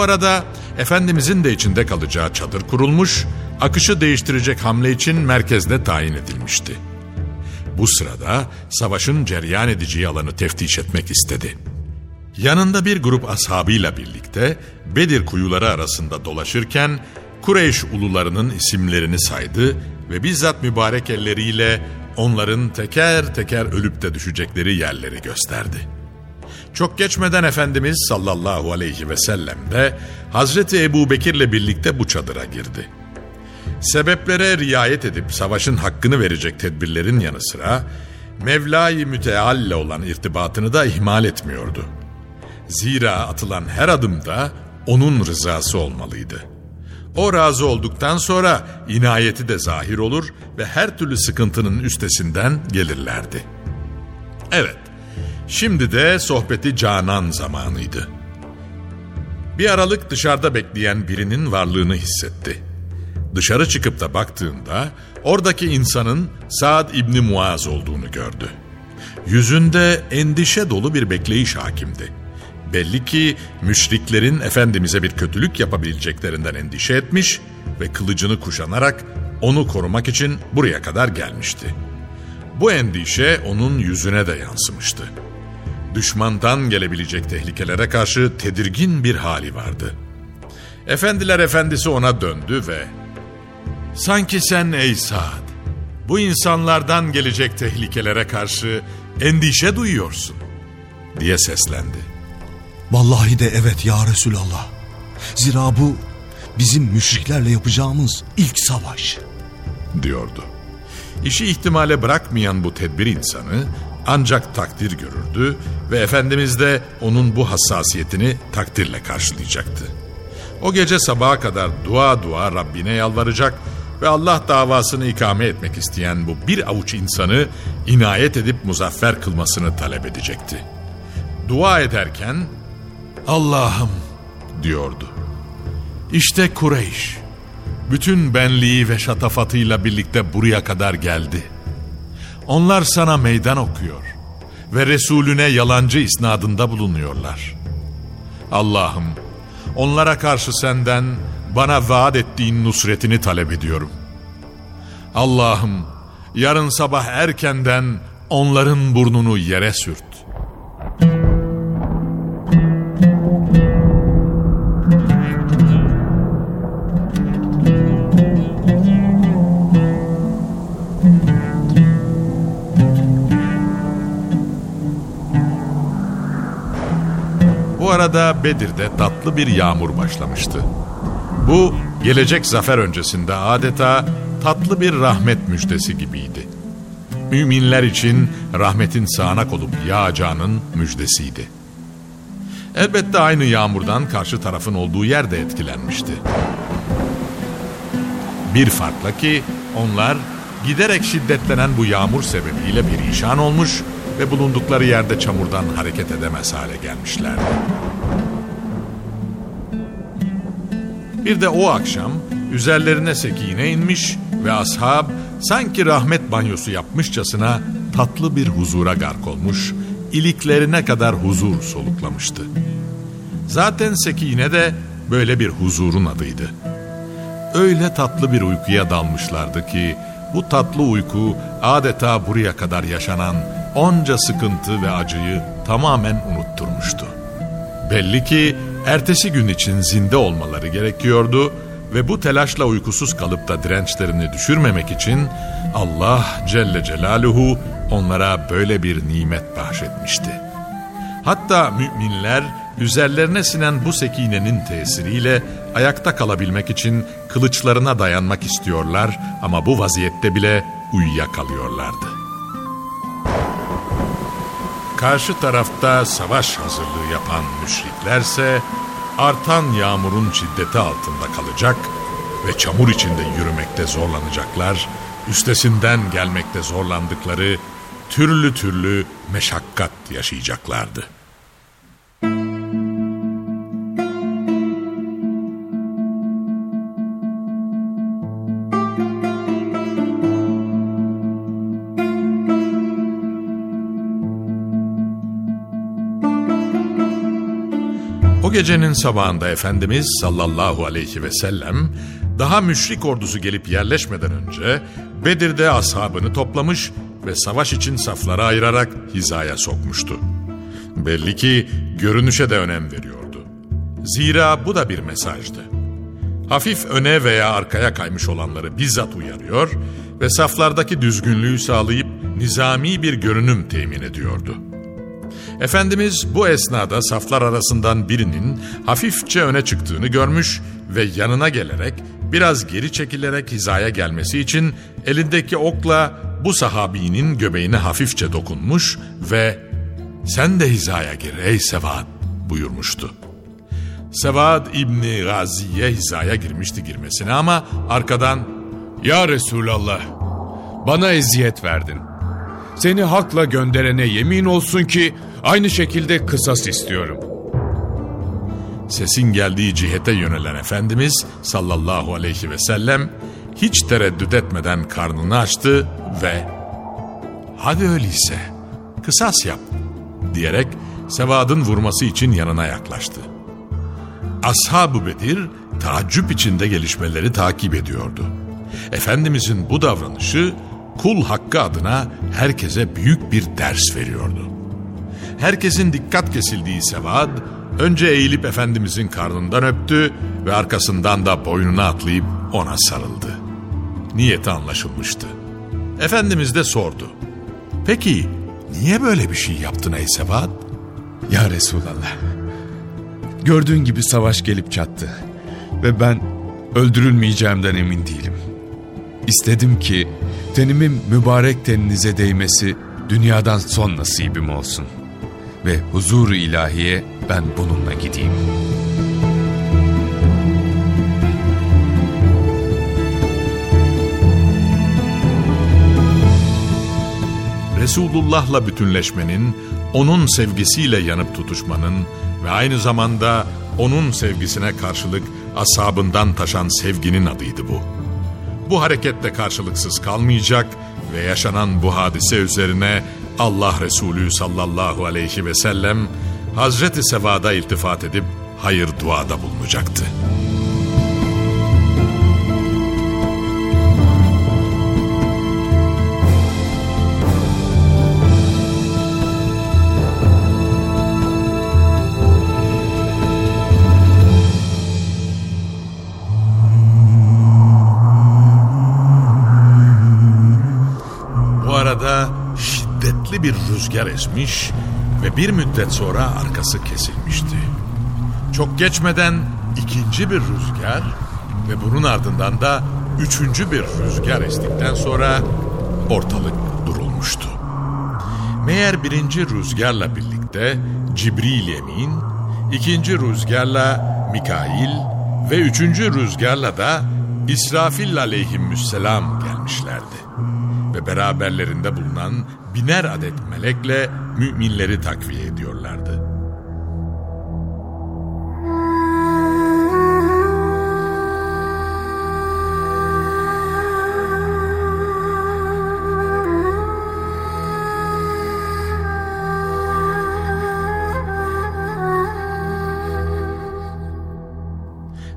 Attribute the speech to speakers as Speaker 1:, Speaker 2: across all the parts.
Speaker 1: Bu arada Efendimizin de içinde kalacağı çadır kurulmuş, akışı değiştirecek hamle için merkezde tayin edilmişti. Bu sırada savaşın ceryan edeceği alanı teftiş etmek istedi. Yanında bir grup ashabıyla birlikte Bedir kuyuları arasında dolaşırken Kureyş ulularının isimlerini saydı ve bizzat mübarek elleriyle onların teker teker ölüp de düşecekleri yerleri gösterdi. Çok geçmeden Efendimiz sallallahu aleyhi ve sellem de Hazreti Ebu Bekir'le birlikte bu çadıra girdi. Sebeplere riayet edip savaşın hakkını verecek tedbirlerin yanı sıra Mevla-i Müteal'le olan irtibatını da ihmal etmiyordu. Zira atılan her adımda onun rızası olmalıydı. O razı olduktan sonra inayeti de zahir olur ve her türlü sıkıntının üstesinden gelirlerdi. Evet, şimdi de sohbeti canan zamanıydı. Bir aralık dışarıda bekleyen birinin varlığını hissetti. Dışarı çıkıp da baktığında oradaki insanın Saad İbni Muaz olduğunu gördü. Yüzünde endişe dolu bir bekleyiş hakimdi. Belli ki müşriklerin Efendimiz'e bir kötülük yapabileceklerinden endişe etmiş ve kılıcını kuşanarak onu korumak için buraya kadar gelmişti. Bu endişe onun yüzüne de yansımıştı. Düşmandan gelebilecek tehlikelere karşı tedirgin bir hali vardı. Efendiler efendisi ona döndü ve Sanki sen ey Saad, bu insanlardan gelecek tehlikelere karşı endişe duyuyorsun diye seslendi.
Speaker 2: Vallahi de evet ya Resulallah. Zira bu bizim müşriklerle yapacağımız ilk savaş.
Speaker 1: diyordu. İşi ihtimale bırakmayan bu tedbir insanı ancak takdir görürdü ve Efendimiz de onun bu hassasiyetini takdirle karşılayacaktı. O gece sabaha kadar dua dua Rabbine yalvaracak ve Allah davasını ikame etmek isteyen bu bir avuç insanı inayet edip muzaffer kılmasını talep edecekti. Dua ederken Allah'ım diyordu. İşte Kureyş bütün benliği ve şatafatıyla birlikte buraya kadar geldi. Onlar sana meydan okuyor ve Resulüne yalancı isnadında bulunuyorlar. Allah'ım onlara karşı senden bana vaat ettiğin nusretini talep ediyorum. Allah'ım yarın sabah erkenden onların burnunu yere sürt. Arada Bedir'de tatlı bir yağmur başlamıştı. Bu gelecek zafer öncesinde adeta tatlı bir rahmet müjdesi gibiydi. Müminler için rahmetin sağanak olup yağacağının müjdesiydi. Elbette aynı yağmurdan karşı tarafın olduğu yer de etkilenmişti. Bir farkla ki onlar giderek şiddetlenen bu yağmur sebebiyle bir işan olmuş ve bulundukları yerde çamurdan hareket edemez hale gelmişlerdi. Bir de o akşam üzerlerine sekine inmiş ve ashab sanki rahmet banyosu yapmışçasına tatlı bir huzura gark olmuş, iliklerine kadar huzur soluklamıştı. Zaten sekine de böyle bir huzurun adıydı. Öyle tatlı bir uykuya dalmışlardı ki bu tatlı uyku adeta buraya kadar yaşanan onca sıkıntı ve acıyı tamamen unutturmuştu. Belli ki ertesi gün için zinde olmaları gerekiyordu ve bu telaşla uykusuz kalıp da dirençlerini düşürmemek için Allah Celle Celaluhu onlara böyle bir nimet bahşetmişti. Hatta müminler üzerlerine sinen bu sekinenin tesiriyle ayakta kalabilmek için kılıçlarına dayanmak istiyorlar ama bu vaziyette bile uyuyakalıyorlardı. Karşı tarafta savaş hazırlığı yapan müşriklerse artan yağmurun şiddeti altında kalacak ve çamur içinde yürümekte zorlanacaklar, üstesinden gelmekte zorlandıkları türlü türlü meşakkat yaşayacaklardı. O gecenin sabahında Efendimiz sallallahu aleyhi ve sellem daha müşrik ordusu gelip yerleşmeden önce Bedir'de ashabını toplamış ve savaş için saflara ayırarak hizaya sokmuştu. Belli ki görünüşe de önem veriyordu. Zira bu da bir mesajdı. Hafif öne veya arkaya kaymış olanları bizzat uyarıyor ve saflardaki düzgünlüğü sağlayıp nizami bir görünüm temin ediyordu. Efendimiz bu esnada saflar arasından birinin hafifçe öne çıktığını görmüş ve yanına gelerek biraz geri çekilerek hizaya gelmesi için elindeki okla bu sahabinin göbeğine hafifçe dokunmuş ve ''Sen de hizaya gir ey Sevad'' buyurmuştu. Sevad İbni Gazi'ye hizaya girmişti girmesine ama arkadan
Speaker 3: ''Ya Resulallah, bana eziyet verdin. Seni hakla gönderene yemin olsun ki aynı şekilde kısas istiyorum.
Speaker 1: Sesin geldiği cihete yönelen Efendimiz sallallahu aleyhi ve sellem hiç tereddüt etmeden karnını açtı ve hadi öyleyse kısas yap diyerek Sevad'ın vurması için yanına yaklaştı. Ashab-ı Bedir taaccüp içinde gelişmeleri takip ediyordu. Efendimizin bu davranışı kul hakkı adına herkese büyük bir ders veriyordu. Herkesin dikkat kesildiği Sevad, önce eğilip Efendimizin karnından öptü ve arkasından da boynuna atlayıp ona sarıldı. Niyeti anlaşılmıştı. Efendimiz de sordu. Peki niye böyle bir şey yaptın ey Sevad?
Speaker 3: Ya Resulallah, gördüğün gibi savaş gelip çattı ve ben öldürülmeyeceğimden emin değilim. İstedim ki tenimin mübarek teninize değmesi dünyadan son nasibim olsun. Ve huzuru ilahiye ben bununla gideyim.
Speaker 1: Resulullah'la bütünleşmenin, onun sevgisiyle yanıp tutuşmanın ve aynı zamanda onun sevgisine karşılık asabından taşan sevginin adıydı bu. Bu harekette karşılıksız kalmayacak ve yaşanan bu hadise üzerine Allah Resulü sallallahu aleyhi ve sellem Hazreti Seva'da iltifat edip hayır duada bulunacaktı. Bir rüzgar esmiş ve bir müddet sonra arkası kesilmişti. Çok geçmeden ikinci bir rüzgar ve bunun ardından da üçüncü bir rüzgar estikten sonra ortalık durulmuştu. Meğer birinci rüzgarla birlikte Cibril Emin, ikinci rüzgarla Mikail ve üçüncü rüzgarla da İsrafil aleyhisselam gelmişlerdi ve beraberlerinde bulunan biner adet melekle müminleri takviye ediyorlardı.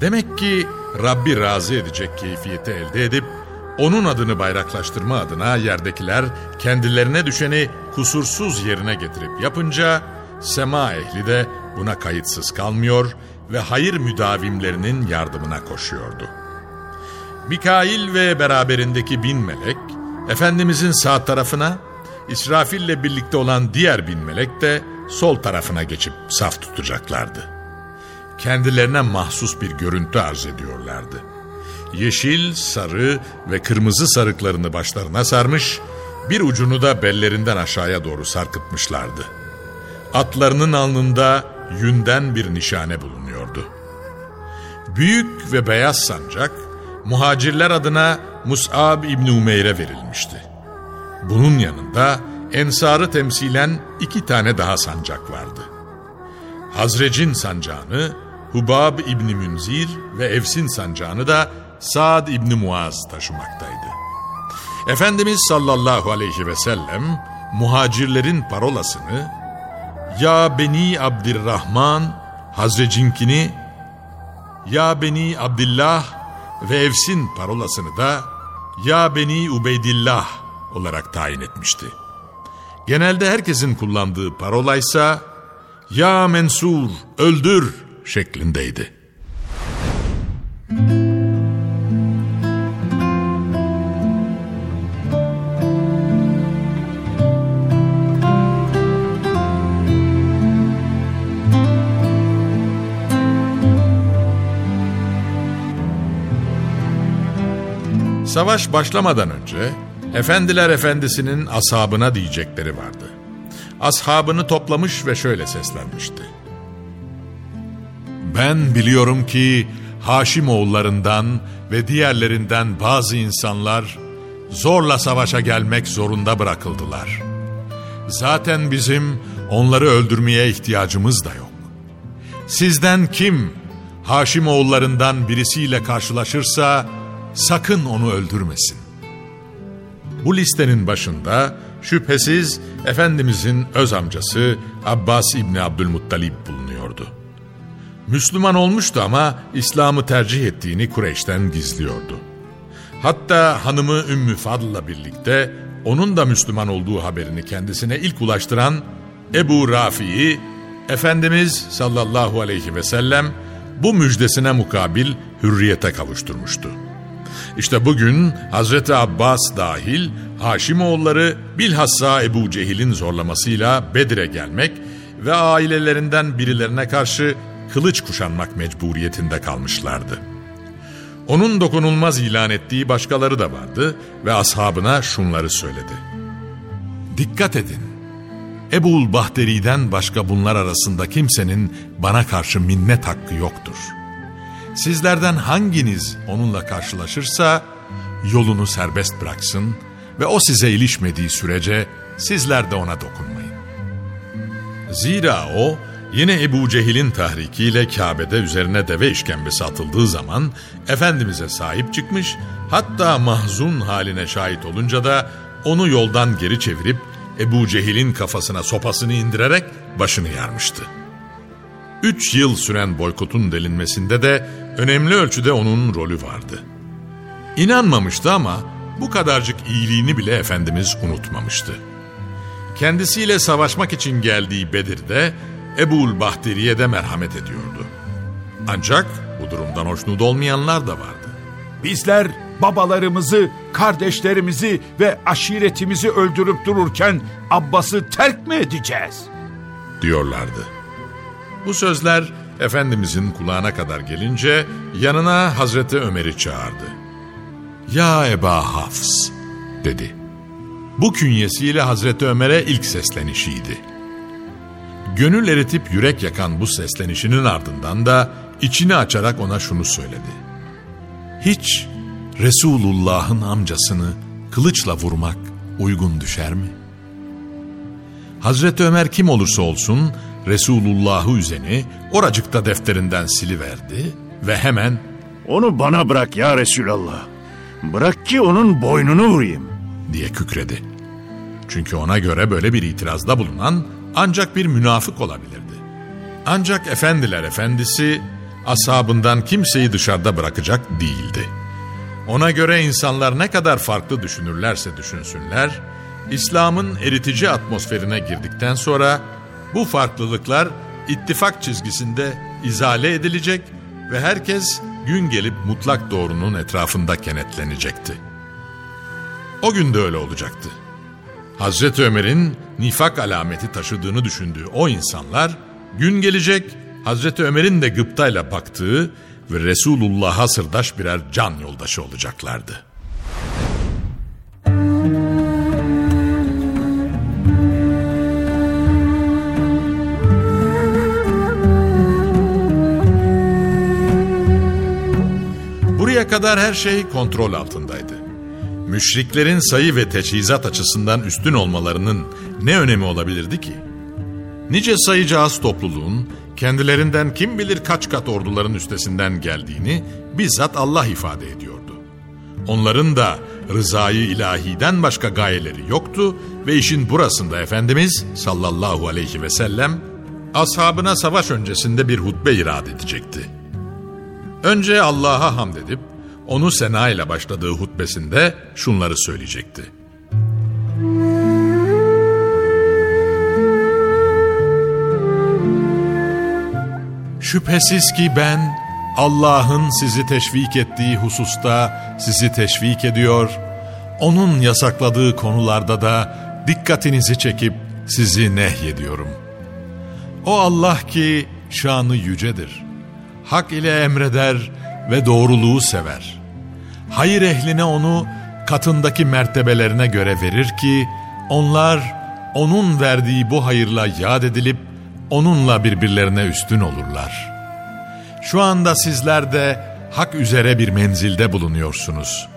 Speaker 1: Demek ki Rabbi razı edecek keyfiyeti elde edip onun adını bayraklaştırma adına yerdekiler kendilerine düşeni kusursuz yerine getirip yapınca sema ehli de buna kayıtsız kalmıyor ve hayır müdavimlerinin yardımına koşuyordu. Mikail ve beraberindeki bin melek Efendimizin sağ tarafına, İsrafil'le birlikte olan diğer bin melek de sol tarafına geçip saf tutacaklardı. Kendilerine mahsus bir görüntü arz ediyorlardı. Yeşil, sarı ve kırmızı sarıklarını başlarına sarmış, bir ucunu da bellerinden aşağıya doğru sarkıtmışlardı. Atlarının alnında yünden bir nişane bulunuyordu. Büyük ve beyaz sancak, muhacirler adına Mus'ab İbni Umeyr'e verilmişti. Bunun yanında Ensar'ı temsilen iki tane daha sancak vardı. Hazrec'in sancağını Hubab İbni Münzir ve Evs'in sancağını da Sa'd İbni Muaz taşımaktaydı. Efendimiz sallallahu aleyhi ve sellem muhacirlerin parolasını Ya Beni Abdirrahman Hazrecinkini Ya Beni Abdillah ve Evs'in parolasını da Ya Beni Ubeydillah olarak tayin etmişti. Genelde herkesin kullandığı parolaysa Ya Mensur öldür şeklindeydi. Savaş başlamadan önce Efendiler Efendisi'nin ashabına diyecekleri vardı. Ashabını toplamış ve şöyle seslenmişti. Ben biliyorum ki Haşim oğullarından ve diğerlerinden bazı insanlar zorla savaşa gelmek zorunda bırakıldılar. Zaten bizim onları öldürmeye ihtiyacımız da yok. Sizden kim Haşim oğullarından birisiyle karşılaşırsa sakın onu öldürmesin. Bu listenin başında şüphesiz Efendimizin öz amcası Abbas İbni Abdülmuttalib bulunuyordu. Müslüman olmuştu ama İslam'ı tercih ettiğini Kureyş'ten gizliyordu. Hatta hanımı Ümmü Fadl'la birlikte onun da Müslüman olduğu haberini kendisine ilk ulaştıran Ebu Rafi'yi Efendimiz sallallahu aleyhi ve sellem bu müjdesine mukabil hürriyete kavuşturmuştu. İşte bugün Hazreti Abbas dahil Haşimoğulları bilhassa Ebu Cehil'in zorlamasıyla Bedir'e gelmek ve ailelerinden birilerine karşı kılıç kuşanmak mecburiyetinde kalmışlardı. Onun dokunulmaz ilan ettiği başkaları da vardı ve ashabına şunları söyledi. Dikkat edin. Ebul Bahteri'den başka bunlar arasında kimsenin bana karşı minnet hakkı yoktur.'' Sizlerden hanginiz onunla karşılaşırsa yolunu serbest bıraksın ve o size ilişmediği sürece sizler de ona dokunmayın. Zira o yine Ebu Cehil'in tahrikiyle Kabe'de üzerine deve işkembesi atıldığı zaman Efendimiz'e sahip çıkmış hatta mahzun haline şahit olunca da onu yoldan geri çevirip Ebu Cehil'in kafasına sopasını indirerek başını yarmıştı.'' Üç yıl süren boykotun delinmesinde de önemli ölçüde onun rolü vardı. İnanmamıştı ama bu kadarcık iyiliğini bile Efendimiz unutmamıştı. Kendisiyle savaşmak için geldiği Bedir'de Ebul Bahteri'ye de merhamet ediyordu. Ancak bu durumdan hoşnut olmayanlar da vardı.
Speaker 4: Bizler babalarımızı, kardeşlerimizi ve aşiretimizi öldürüp dururken Abbas'ı terk mi edeceğiz?
Speaker 1: Diyorlardı. Bu sözler Efendimizin kulağına kadar gelince yanına Hazreti Ömer'i çağırdı. Ya Eba Hafs dedi. Bu künyesiyle Hazreti Ömer'e ilk seslenişiydi. Gönül eritip yürek yakan bu seslenişinin ardından da içini açarak ona şunu söyledi. Hiç Resulullah'ın amcasını kılıçla vurmak uygun düşer mi? Hazreti Ömer kim olursa olsun Resulullah'ı üzeni oracıkta defterinden siliverdi ve hemen
Speaker 4: ''Onu bana bırak ya Resulallah. Bırak ki onun boynunu vurayım.''
Speaker 1: diye kükredi. Çünkü ona göre böyle bir itirazda bulunan ancak bir münafık olabilirdi. Ancak efendiler efendisi ashabından kimseyi dışarıda bırakacak değildi. Ona göre insanlar ne kadar farklı düşünürlerse düşünsünler, İslam'ın eritici atmosferine girdikten sonra bu farklılıklar ittifak çizgisinde izale edilecek ve herkes gün gelip mutlak doğrunun etrafında kenetlenecekti. O gün de öyle olacaktı. Hazreti Ömer'in nifak alameti taşıdığını düşündüğü o insanlar gün gelecek Hazreti Ömer'in de gıptayla baktığı ve Resulullah'a sırdaş birer can yoldaşı olacaklardı. Buraya kadar her şey kontrol altındaydı. Müşriklerin sayı ve teçhizat açısından üstün olmalarının ne önemi olabilirdi ki? Nice sayıcı az topluluğun kendilerinden kim bilir kaç kat orduların üstesinden geldiğini bizzat Allah ifade ediyordu. Onların da rızayı ilahiden başka gayeleri yoktu ve işin burasında Efendimiz sallallahu aleyhi ve sellem ashabına savaş öncesinde bir hutbe irad edecekti. Önce Allah'a hamd edip onu sena ile başladığı hutbesinde şunları söyleyecekti. Şüphesiz ki ben Allah'ın sizi teşvik ettiği hususta sizi teşvik ediyor, onun yasakladığı konularda da dikkatinizi çekip sizi nehyediyorum. O Allah ki şanı yücedir. Hak ile emreder ve doğruluğu sever. Hayır ehline onu katındaki mertebelerine göre verir ki onlar onun verdiği bu hayırla yad edilip onunla birbirlerine üstün olurlar. Şu anda sizler de hak üzere bir menzilde bulunuyorsunuz.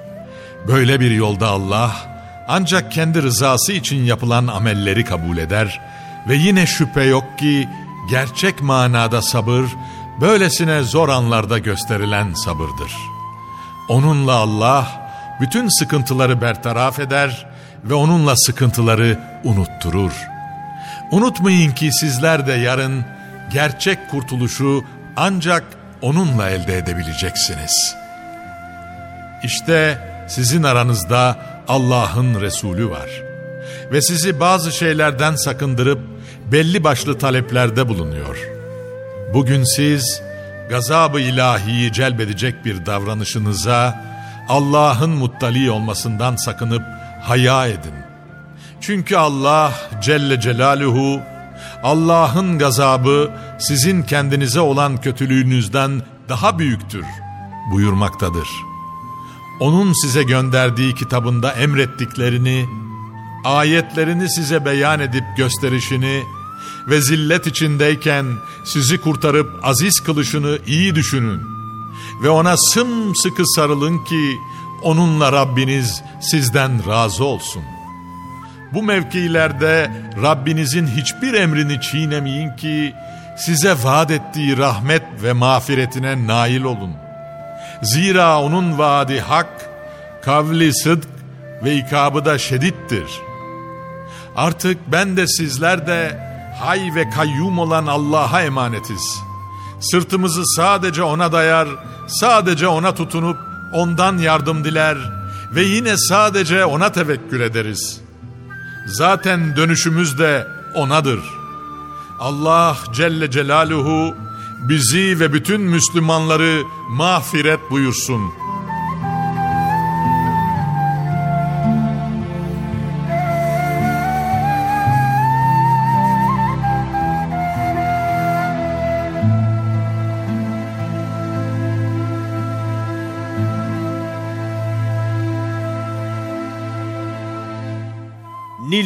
Speaker 1: Böyle bir yolda Allah ancak kendi rızası için yapılan amelleri kabul eder ve yine şüphe yok ki gerçek manada sabır böylesine zor anlarda gösterilen sabırdır. Onunla Allah bütün sıkıntıları bertaraf eder ve onunla sıkıntıları unutturur. Unutmayın ki sizler de yarın gerçek kurtuluşu ancak onunla elde edebileceksiniz. İşte sizin aranızda Allah'ın Resulü var. Ve sizi bazı şeylerden sakındırıp belli başlı taleplerde bulunuyor. Bugün siz gazabı ilahiyi celbedecek bir davranışınıza Allah'ın muttali olmasından sakınıp haya edin. Çünkü Allah Celle Celaluhu Allah'ın gazabı sizin kendinize olan kötülüğünüzden daha büyüktür buyurmaktadır. Onun size gönderdiği kitabında emrettiklerini, ayetlerini size beyan edip gösterişini ve zillet içindeyken sizi kurtarıp aziz kılışını iyi düşünün. Ve ona sımsıkı sarılın ki onunla Rabbiniz sizden razı olsun. Bu mevkilerde Rabbinizin hiçbir emrini çiğnemeyin ki size vaat ettiği rahmet ve mağfiretine nail olun. Zira onun vaadi hak, kavli sıdk ve ikabı da şedittir. Artık ben de sizler de hay ve kayyum olan Allah'a emanetiz. Sırtımızı sadece ona dayar, sadece ona tutunup ondan yardım diler ve yine sadece ona tevekkül ederiz. Zaten dönüşümüz de onadır. Allah Celle Celaluhu bizi ve bütün Müslümanları mağfiret buyursun.''